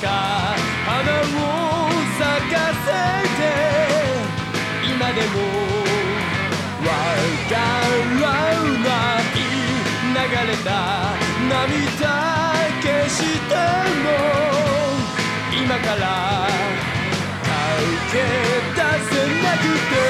か花を咲かせて今でもわからない流れた涙消しても今から駆け出せなくて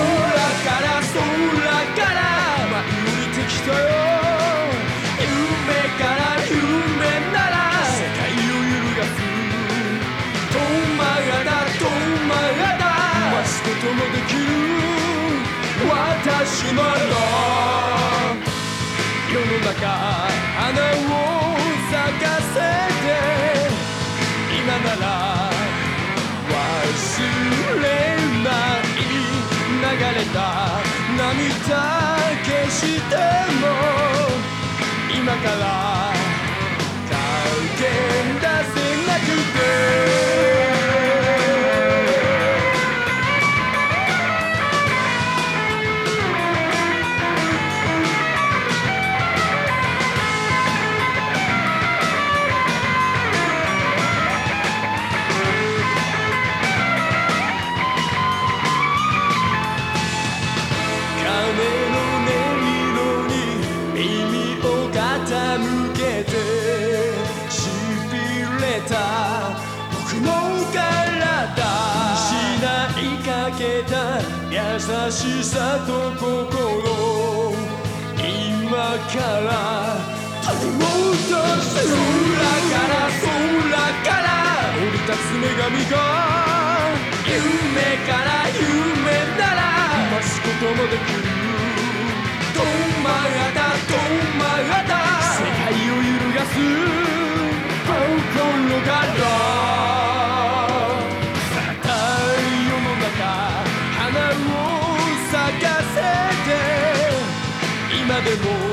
こともできる私なら世の中花を咲かせて今なら忘れない流れた涙消しても今から優しさと心。今から取り戻す空から空から降り立つ女神が。夢から夢なら。待つこともできる。止まった止今